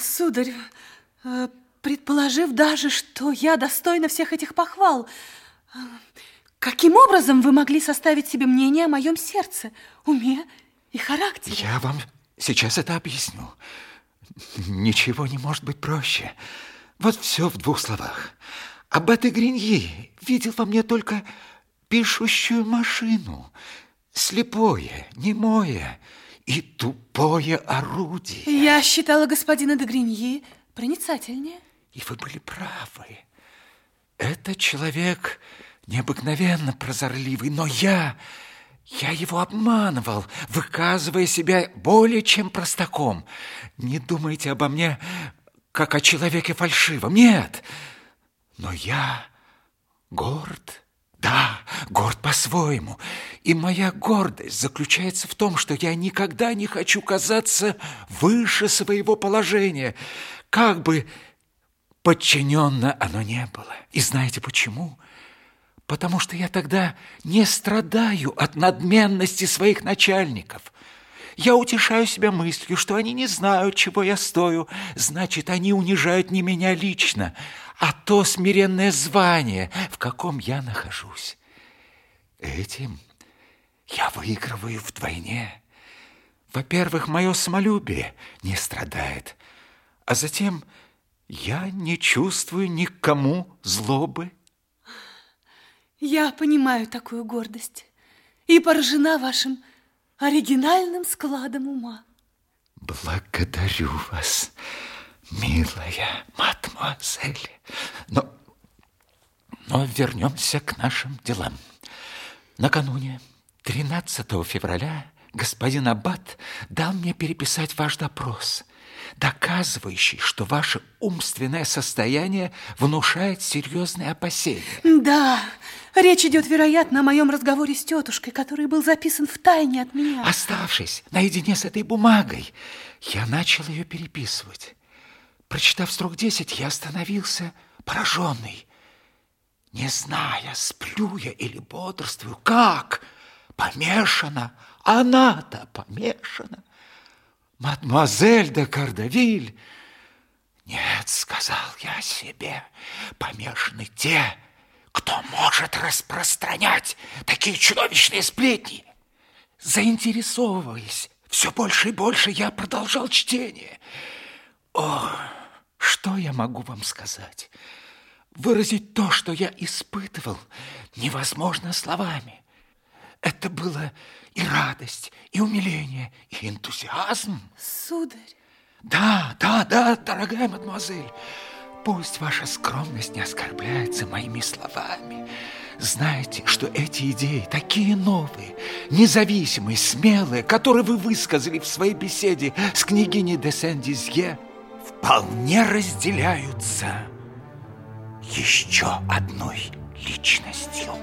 Сударь, э, предположив даже, что я достойна всех этих похвал, э, каким образом вы могли составить себе мнение о моем сердце, уме и характере? Я вам сейчас это объясню. Ничего не может быть проще. Вот все в двух словах. Об этой Гриньи видел во мне только пишущую машину, слепое, немое и тупое орудие. Я считала господина де Гриньи проницательнее. И вы были правы. Этот человек необыкновенно прозорливый, но я... Я его обманывал, выказывая себя более чем простаком. Не думайте обо мне, как о человеке фальшивом. Нет, но я горд. Да, горд по-своему. И моя гордость заключается в том, что я никогда не хочу казаться выше своего положения, как бы подчиненно оно не было. И знаете почему? Потому что я тогда не страдаю от надменности своих начальников. Я утешаю себя мыслью, что они не знают, чего я стою, значит, они унижают не меня лично, а то смиренное звание, в каком я нахожусь. Этим я выигрываю вдвойне. Во-первых, мое самолюбие не страдает, а затем я не чувствую никому злобы. Я понимаю такую гордость и поражена вашим оригинальным складом ума. Благодарю вас милая мадемуазель. Но, но вернемся к нашим делам. Накануне 13 февраля господин Аббат дал мне переписать ваш допрос, доказывающий, что ваше умственное состояние внушает серьезные опасения. Да, речь идет, вероятно, о моем разговоре с тетушкой, который был записан в тайне от меня. Оставшись наедине с этой бумагой, я начал ее переписывать. Прочитав строк десять, я остановился пораженный, не зная, сплю я или бодрствую. Как? Помешана? Она-то помешана. Мадемуазель де Кардавиль. Нет, сказал я себе, помешаны те, кто может распространять такие чудовищные сплетни. Заинтересовываясь все больше и больше, я продолжал чтение. О, что я могу вам сказать? Выразить то, что я испытывал, невозможно словами. Это было и радость, и умиление, и энтузиазм. Сударь. Да, да, да, дорогая мадемуазель, пусть ваша скромность не оскорбляется моими словами. Знаете, что эти идеи такие новые, независимые, смелые, которые вы высказали в своей беседе с княгиней де Сен-Дизье, вполне разделяются еще одной личностью.